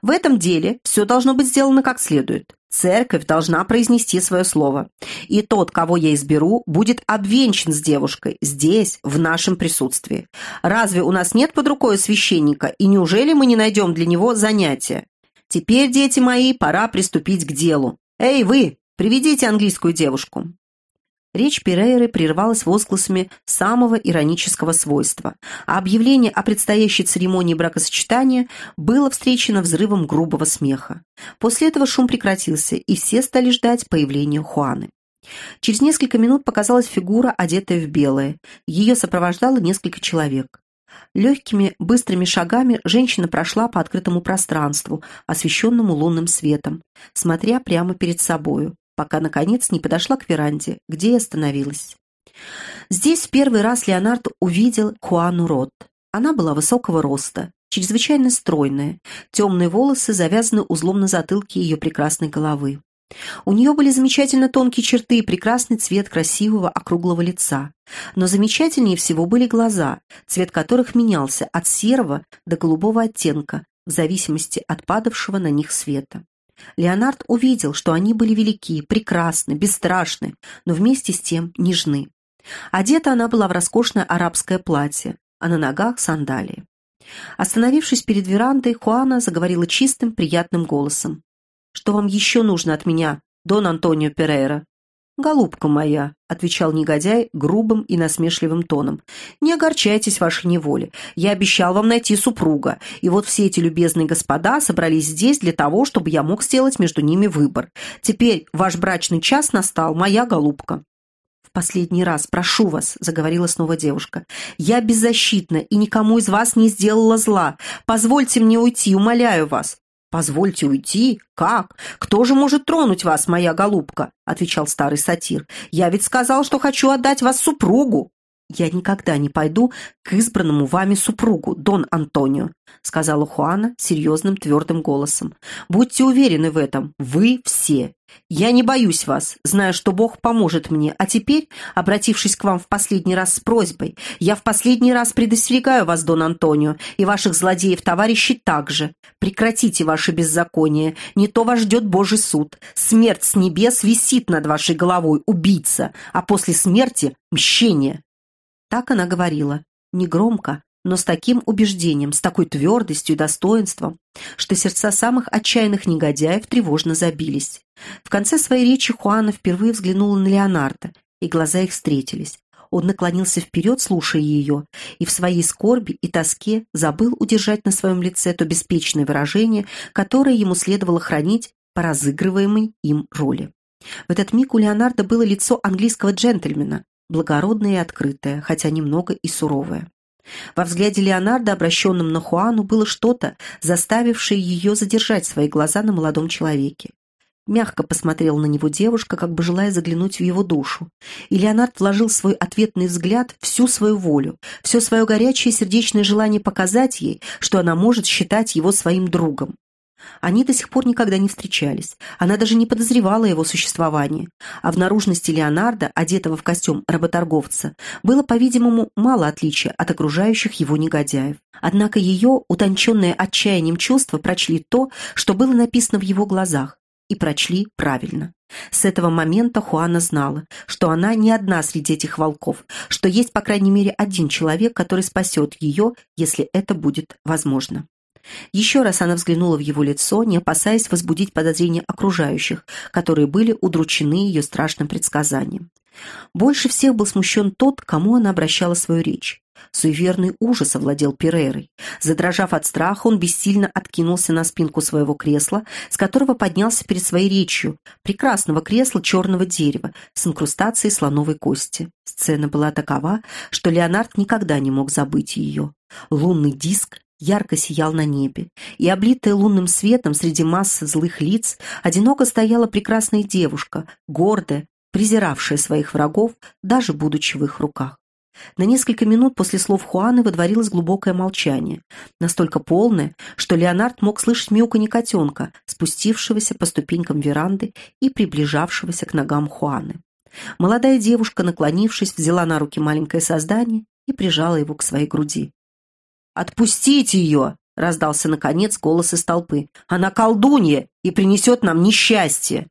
В этом деле все должно быть сделано как следует. Церковь должна произнести свое слово. И тот, кого я изберу, будет обвенчан с девушкой, здесь, в нашем присутствии. Разве у нас нет под рукой священника, и неужели мы не найдем для него занятия? Теперь, дети мои, пора приступить к делу. Эй, вы, приведите английскую девушку. Речь Перейры прервалась возгласами самого иронического свойства, а объявление о предстоящей церемонии бракосочетания было встречено взрывом грубого смеха. После этого шум прекратился, и все стали ждать появления Хуаны. Через несколько минут показалась фигура, одетая в белое. Ее сопровождало несколько человек. Легкими, быстрыми шагами женщина прошла по открытому пространству, освещенному лунным светом, смотря прямо перед собою пока, наконец, не подошла к веранде, где и остановилась. Здесь в первый раз Леонард увидел Хуану Рот. Она была высокого роста, чрезвычайно стройная, темные волосы завязаны узлом на затылке ее прекрасной головы. У нее были замечательно тонкие черты и прекрасный цвет красивого округлого лица. Но замечательнее всего были глаза, цвет которых менялся от серого до голубого оттенка, в зависимости от падавшего на них света. Леонард увидел, что они были велики, прекрасны, бесстрашны, но вместе с тем нежны. Одета она была в роскошное арабское платье, а на ногах сандалии. Остановившись перед верандой, Хуана заговорила чистым, приятным голосом. «Что вам еще нужно от меня, Дон Антонио Перейра?» «Голубка моя», — отвечал негодяй грубым и насмешливым тоном, «не огорчайтесь вашей неволе. Я обещал вам найти супруга, и вот все эти любезные господа собрались здесь для того, чтобы я мог сделать между ними выбор. Теперь ваш брачный час настал, моя голубка». «В последний раз, прошу вас», — заговорила снова девушка, «я беззащитна и никому из вас не сделала зла. Позвольте мне уйти, умоляю вас». «Позвольте уйти? Как? Кто же может тронуть вас, моя голубка?» — отвечал старый сатир. «Я ведь сказал, что хочу отдать вас супругу». «Я никогда не пойду к избранному вами супругу, Дон Антонио», сказала Хуана серьезным твердым голосом. «Будьте уверены в этом, вы все. Я не боюсь вас, зная, что Бог поможет мне. А теперь, обратившись к вам в последний раз с просьбой, я в последний раз предостерегаю вас, Дон Антонио, и ваших злодеев-товарищей также. Прекратите ваше беззаконие, не то вас ждет Божий суд. Смерть с небес висит над вашей головой, убийца, а после смерти — мщение». Так она говорила, негромко, но с таким убеждением, с такой твердостью и достоинством, что сердца самых отчаянных негодяев тревожно забились. В конце своей речи Хуана впервые взглянула на Леонардо, и глаза их встретились. Он наклонился вперед, слушая ее, и в своей скорби и тоске забыл удержать на своем лице то беспечное выражение, которое ему следовало хранить по разыгрываемой им роли. В этот миг у Леонардо было лицо английского джентльмена, благородное и открытое, хотя немного и суровое. Во взгляде Леонардо, обращенном на Хуану, было что-то, заставившее ее задержать свои глаза на молодом человеке. Мягко посмотрела на него девушка, как бы желая заглянуть в его душу. И Леонард вложил свой ответный взгляд всю свою волю, все свое горячее сердечное желание показать ей, что она может считать его своим другом. Они до сих пор никогда не встречались. Она даже не подозревала его существование. А в наружности Леонардо, одетого в костюм работорговца, было, по-видимому, мало отличия от окружающих его негодяев. Однако ее, утонченное отчаянием чувства, прочли то, что было написано в его глазах, и прочли правильно. С этого момента Хуана знала, что она не одна среди этих волков, что есть, по крайней мере, один человек, который спасет ее, если это будет возможно. Еще раз она взглянула в его лицо, не опасаясь возбудить подозрения окружающих, которые были удручены ее страшным предсказанием. Больше всех был смущен тот, кому она обращала свою речь. Суеверный ужас овладел Перейрой. Задрожав от страха, он бессильно откинулся на спинку своего кресла, с которого поднялся перед своей речью, прекрасного кресла черного дерева с инкрустацией слоновой кости. Сцена была такова, что Леонард никогда не мог забыть ее. Лунный диск ярко сиял на небе, и, облитая лунным светом среди массы злых лиц, одиноко стояла прекрасная девушка, гордая, презиравшая своих врагов, даже будучи в их руках. На несколько минут после слов Хуаны водворилось глубокое молчание, настолько полное, что Леонард мог слышать мяуканье котенка, спустившегося по ступенькам веранды и приближавшегося к ногам Хуаны. Молодая девушка, наклонившись, взяла на руки маленькое создание и прижала его к своей груди. «Отпустите ее!» — раздался, наконец, голос из толпы. «Она колдунья и принесет нам несчастье!»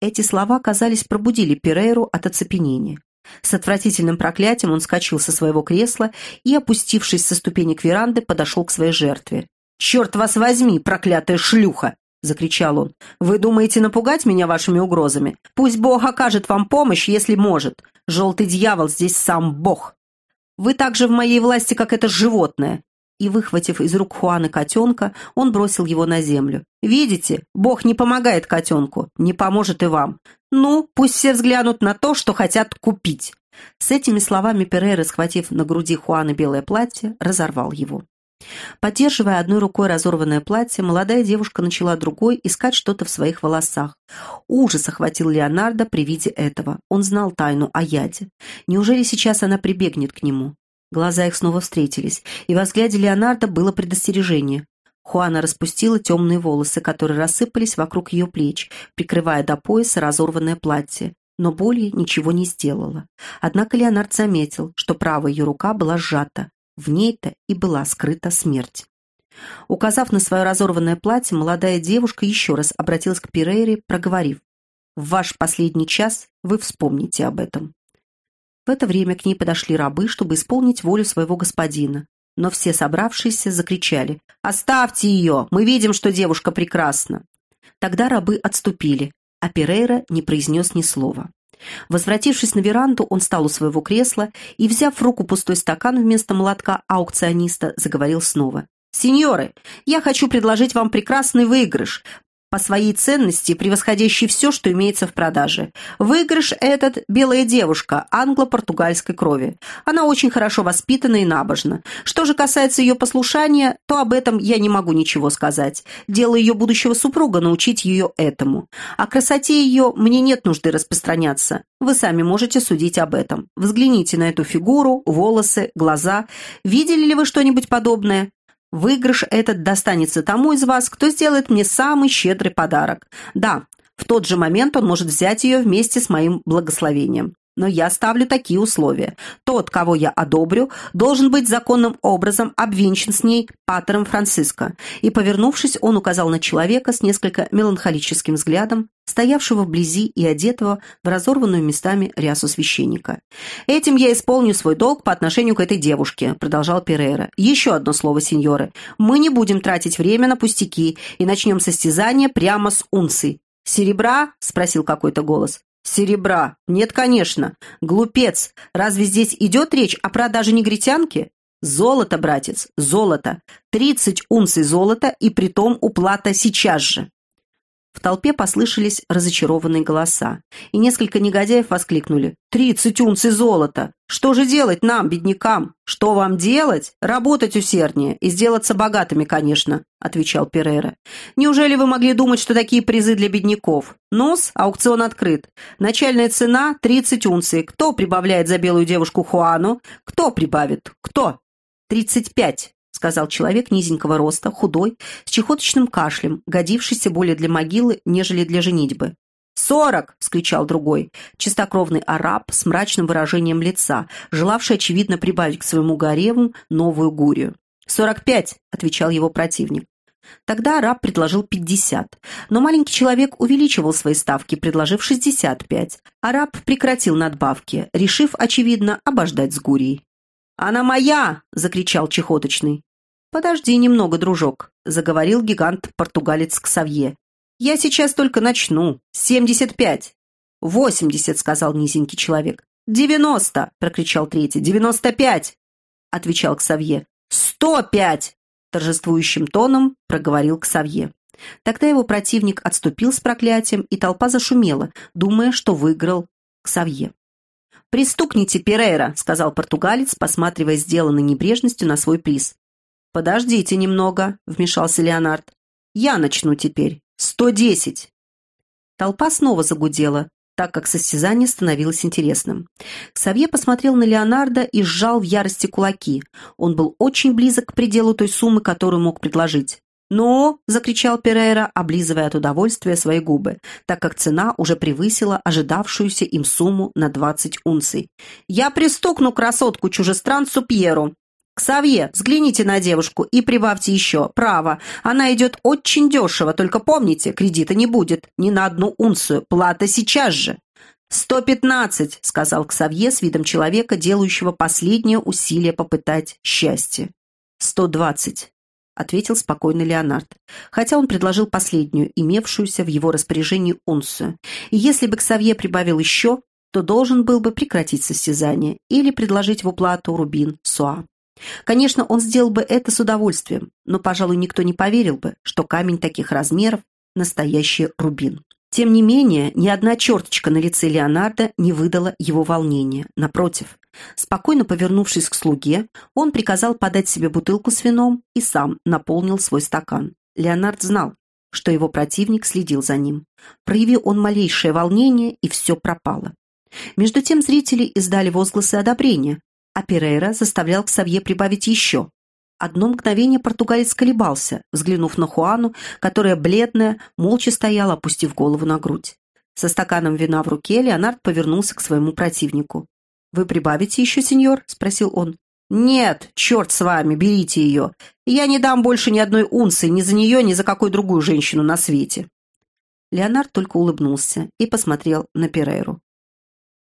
Эти слова, казались, пробудили Перейру от оцепенения. С отвратительным проклятием он скачал со своего кресла и, опустившись со ступенек веранды, подошел к своей жертве. «Черт вас возьми, проклятая шлюха!» — закричал он. «Вы думаете напугать меня вашими угрозами? Пусть Бог окажет вам помощь, если может. Желтый дьявол здесь сам Бог. Вы так же в моей власти, как это животное и, выхватив из рук Хуана котенка, он бросил его на землю. «Видите, Бог не помогает котенку, не поможет и вам. Ну, пусть все взглянут на то, что хотят купить». С этими словами Перейра, схватив на груди Хуана белое платье, разорвал его. Поддерживая одной рукой разорванное платье, молодая девушка начала другой искать что-то в своих волосах. Ужас охватил Леонардо при виде этого. Он знал тайну о яде. Неужели сейчас она прибегнет к нему? Глаза их снова встретились, и во взгляде Леонардо было предостережение. Хуана распустила темные волосы, которые рассыпались вокруг ее плеч, прикрывая до пояса разорванное платье, но более ничего не сделала. Однако Леонард заметил, что правая ее рука была сжата. В ней-то и была скрыта смерть. Указав на свое разорванное платье, молодая девушка еще раз обратилась к Пирейре, проговорив, «В ваш последний час вы вспомните об этом». В это время к ней подошли рабы, чтобы исполнить волю своего господина. Но все собравшиеся закричали «Оставьте ее! Мы видим, что девушка прекрасна!» Тогда рабы отступили, а Перейра не произнес ни слова. Возвратившись на веранду, он встал у своего кресла и, взяв в руку пустой стакан вместо молотка аукциониста, заговорил снова. «Сеньоры, я хочу предложить вам прекрасный выигрыш по своей ценности, превосходящий все, что имеется в продаже. Выигрыш этот – белая девушка англо-португальской крови. Она очень хорошо воспитана и набожна. Что же касается ее послушания, то об этом я не могу ничего сказать. Дело ее будущего супруга – научить ее этому. О красоте ее мне нет нужды распространяться. Вы сами можете судить об этом. Взгляните на эту фигуру, волосы, глаза. Видели ли вы что-нибудь подобное? Выигрыш этот достанется тому из вас, кто сделает мне самый щедрый подарок. Да, в тот же момент он может взять ее вместе с моим благословением. Но я ставлю такие условия. Тот, кого я одобрю, должен быть законным образом обвенчан с ней патером Франциско. И, повернувшись, он указал на человека с несколько меланхолическим взглядом, стоявшего вблизи и одетого в разорванную местами рясу священника. «Этим я исполню свой долг по отношению к этой девушке», продолжал Перейра. «Еще одно слово, сеньоры. Мы не будем тратить время на пустяки и начнем состязание прямо с унций. «Серебра?» – спросил какой-то голос. «Серебра? Нет, конечно. Глупец. Разве здесь идет речь о продаже негритянки?» «Золото, братец, золото. Тридцать унций золота и притом уплата сейчас же». В толпе послышались разочарованные голоса, и несколько негодяев воскликнули «Тридцать унций золота! Что же делать нам, беднякам? Что вам делать? Работать усерднее и сделаться богатыми, конечно», — отвечал Перейра. «Неужели вы могли думать, что такие призы для бедняков? Нос, аукцион открыт. Начальная цена — тридцать унций. Кто прибавляет за белую девушку Хуану? Кто прибавит? Кто?» «Тридцать пять», сказал человек низенького роста, худой, с чехоточным кашлем, годившийся более для могилы, нежели для женитьбы. «Сорок!» — скричал другой, чистокровный араб с мрачным выражением лица, желавший, очевидно, прибавить к своему гарему новую гурию. «Сорок пять!» — отвечал его противник. Тогда араб предложил пятьдесят, но маленький человек увеличивал свои ставки, предложив шестьдесят пять. Араб прекратил надбавки, решив, очевидно, обождать с гурией. «Она моя!» — закричал чехоточный. «Подожди немного, дружок», — заговорил гигант-португалец Ксавье. «Я сейчас только начну. Семьдесят пять». «Восемьдесят», — сказал низенький человек. «Девяносто!» — прокричал третий. «Девяносто пять!» — отвечал Ксавье. «Сто пять!» — торжествующим тоном проговорил Ксавье. Тогда его противник отступил с проклятием, и толпа зашумела, думая, что выиграл Ксавье. «Пристукните Перейра», — сказал португалец, посматривая сделанной небрежностью на свой приз. «Подождите немного», — вмешался Леонард. «Я начну теперь. Сто десять». Толпа снова загудела, так как состязание становилось интересным. Савье посмотрел на Леонардо и сжал в ярости кулаки. Он был очень близок к пределу той суммы, которую мог предложить. «Ну!» — закричал Перейра, облизывая от удовольствия свои губы, так как цена уже превысила ожидавшуюся им сумму на двадцать унций. «Я пристукну красотку-чужестранцу Пьеру. «Ксавье, взгляните на девушку и прибавьте еще. Право, она идет очень дешево, только помните, кредита не будет. Ни на одну унцию. Плата сейчас же». «Сто пятнадцать», — сказал Ксавье с видом человека, делающего последнее усилие попытать счастье. «Сто двадцать», — ответил спокойно Леонард, хотя он предложил последнюю, имевшуюся в его распоряжении унцию. И если бы Ксавье прибавил еще, то должен был бы прекратить состязание или предложить в уплату рубин Суа. Конечно, он сделал бы это с удовольствием, но, пожалуй, никто не поверил бы, что камень таких размеров – настоящий рубин. Тем не менее, ни одна черточка на лице Леонардо не выдала его волнения. Напротив, спокойно повернувшись к слуге, он приказал подать себе бутылку с вином и сам наполнил свой стакан. Леонард знал, что его противник следил за ним. Проявил он малейшее волнение, и все пропало. Между тем зрители издали возгласы одобрения, а Перейра заставлял Ксавье прибавить еще. Одно мгновение португалец колебался, взглянув на Хуану, которая, бледная, молча стояла, опустив голову на грудь. Со стаканом вина в руке Леонард повернулся к своему противнику. «Вы прибавите еще, сеньор?» — спросил он. «Нет, черт с вами, берите ее. Я не дам больше ни одной унции ни за нее, ни за какую другую женщину на свете». Леонард только улыбнулся и посмотрел на Перейру.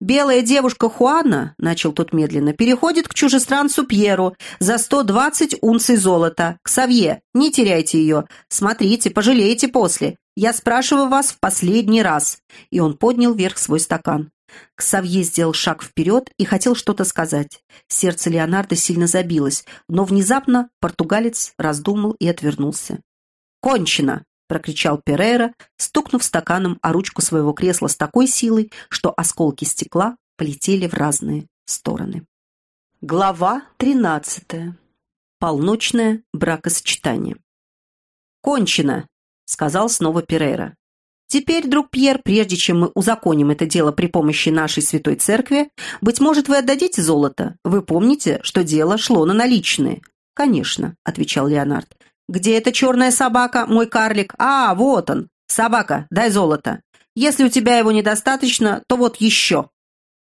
«Белая девушка Хуана, — начал тот медленно, — переходит к чужестранцу Пьеру за сто двадцать унций золота. Ксавье, не теряйте ее. Смотрите, пожалеете после. Я спрашиваю вас в последний раз». И он поднял вверх свой стакан. Ксавье сделал шаг вперед и хотел что-то сказать. Сердце Леонардо сильно забилось, но внезапно португалец раздумал и отвернулся. «Кончено!» — прокричал Перейра, стукнув стаканом о ручку своего кресла с такой силой, что осколки стекла полетели в разные стороны. Глава тринадцатая. Полночное бракосочетание. «Кончено!» — сказал снова Перейра. «Теперь, друг Пьер, прежде чем мы узаконим это дело при помощи нашей святой церкви, быть может, вы отдадите золото? Вы помните, что дело шло на наличные?» «Конечно», — отвечал Леонард. «Где эта черная собака, мой карлик? А, вот он! Собака, дай золото. Если у тебя его недостаточно, то вот еще!»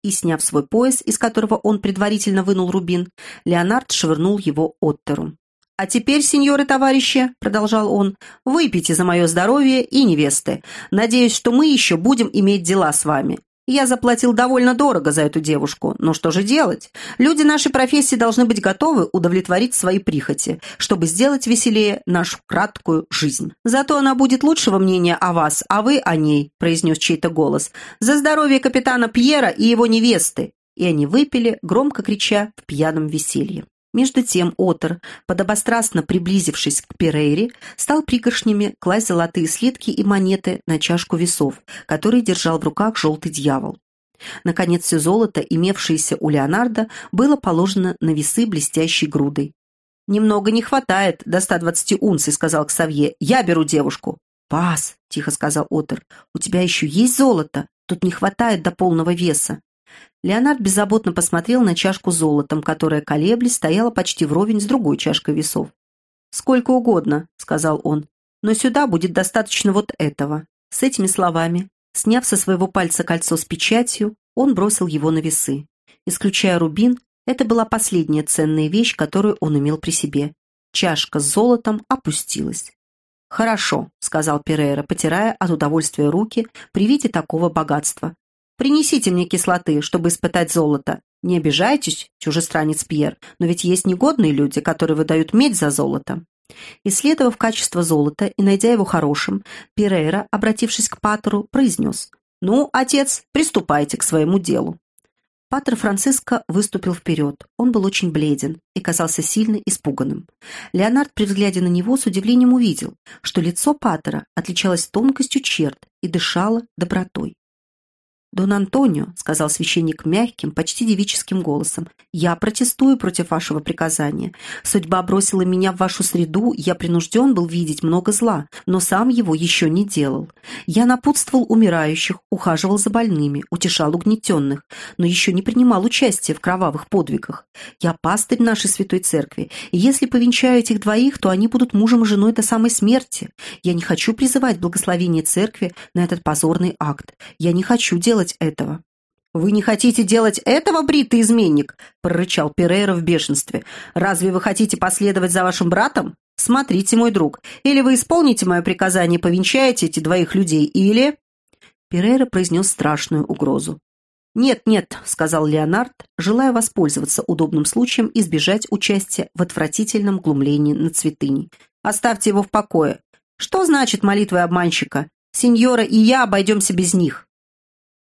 и, сняв свой пояс, из которого он предварительно вынул рубин, Леонард швырнул его Оттеру. «А теперь, сеньоры товарищи», — продолжал он, — «выпейте за мое здоровье и невесты. Надеюсь, что мы еще будем иметь дела с вами. Я заплатил довольно дорого за эту девушку, но что же делать? Люди нашей профессии должны быть готовы удовлетворить свои прихоти, чтобы сделать веселее нашу краткую жизнь. Зато она будет лучшего мнения о вас, а вы о ней», — произнес чей-то голос. «За здоровье капитана Пьера и его невесты!» И они выпили, громко крича в пьяном веселье. Между тем Отор, подобострастно приблизившись к Перейре, стал пригоршнями класть золотые слитки и монеты на чашку весов, которые держал в руках желтый дьявол. Наконец все золото, имевшееся у Леонардо, было положено на весы блестящей грудой. «Немного не хватает до 120 унций», — сказал Ксавье. «Я беру девушку». «Пас», — тихо сказал Отор, — «у тебя еще есть золото? Тут не хватает до полного веса». Леонард беззаботно посмотрел на чашку золотом, которая, колеблясь, стояла почти вровень с другой чашкой весов. «Сколько угодно», — сказал он, — «но сюда будет достаточно вот этого». С этими словами, сняв со своего пальца кольцо с печатью, он бросил его на весы. Исключая рубин, это была последняя ценная вещь, которую он имел при себе. Чашка с золотом опустилась. «Хорошо», — сказал Перейра, потирая от удовольствия руки при виде такого богатства. Принесите мне кислоты, чтобы испытать золото. Не обижайтесь, чужестранец Пьер, но ведь есть негодные люди, которые выдают медь за золото». Исследовав качество золота и найдя его хорошим, Пирейра, обратившись к Патеру, произнес «Ну, отец, приступайте к своему делу». Патер Франциско выступил вперед. Он был очень бледен и казался сильно испуганным. Леонард при взгляде на него с удивлением увидел, что лицо Патера отличалось тонкостью черт и дышало добротой. «Дон Антонио», — сказал священник мягким, почти девическим голосом, «я протестую против вашего приказания. Судьба бросила меня в вашу среду, я принужден был видеть много зла, но сам его еще не делал. Я напутствовал умирающих, ухаживал за больными, утешал угнетенных, но еще не принимал участия в кровавых подвигах. Я пастырь нашей святой церкви, и если повенчаю этих двоих, то они будут мужем и женой до самой смерти. Я не хочу призывать благословение церкви на этот позорный акт. Я не хочу делать делать этого». «Вы не хотите делать этого, бритый изменник?» – прорычал Перейра в бешенстве. «Разве вы хотите последовать за вашим братом? Смотрите, мой друг, или вы исполните мое приказание, повенчаете этих двоих людей, или...» Перейра произнес страшную угрозу. «Нет, нет», — сказал Леонард, желая воспользоваться удобным случаем избежать участия в отвратительном глумлении над святыней. «Оставьте его в покое. Что значит молитвы обманщика? Сеньора и я обойдемся без них».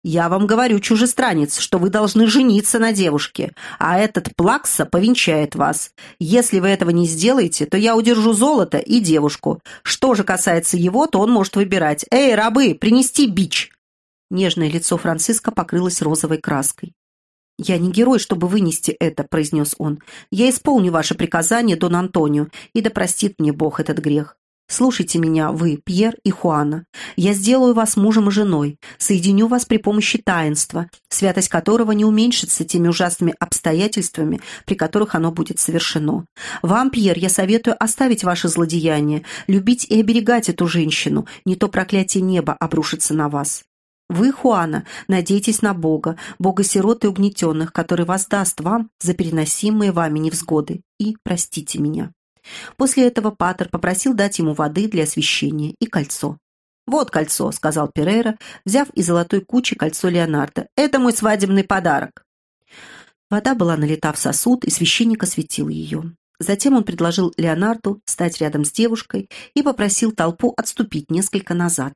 «Я вам говорю, чужестранец, что вы должны жениться на девушке, а этот Плакса повенчает вас. Если вы этого не сделаете, то я удержу золото и девушку. Что же касается его, то он может выбирать. Эй, рабы, принести бич!» Нежное лицо Франциска покрылось розовой краской. «Я не герой, чтобы вынести это», — произнес он. «Я исполню ваше приказание, Дон Антонио, и да простит мне Бог этот грех. Слушайте меня, вы, Пьер и Хуана. Я сделаю вас мужем и женой, соединю вас при помощи таинства, святость которого не уменьшится теми ужасными обстоятельствами, при которых оно будет совершено. Вам, Пьер, я советую оставить ваше злодеяние, любить и оберегать эту женщину, не то проклятие неба обрушится на вас. Вы, Хуана, надейтесь на Бога, Бога сирот и угнетенных, который воздаст вам за переносимые вами невзгоды, и простите меня. После этого Патер попросил дать ему воды для освещения и кольцо. «Вот кольцо», — сказал Перейра, взяв из золотой кучи кольцо Леонардо. «Это мой свадебный подарок». Вода была налита в сосуд, и священник осветил ее. Затем он предложил Леонарду стать рядом с девушкой и попросил толпу отступить несколько назад.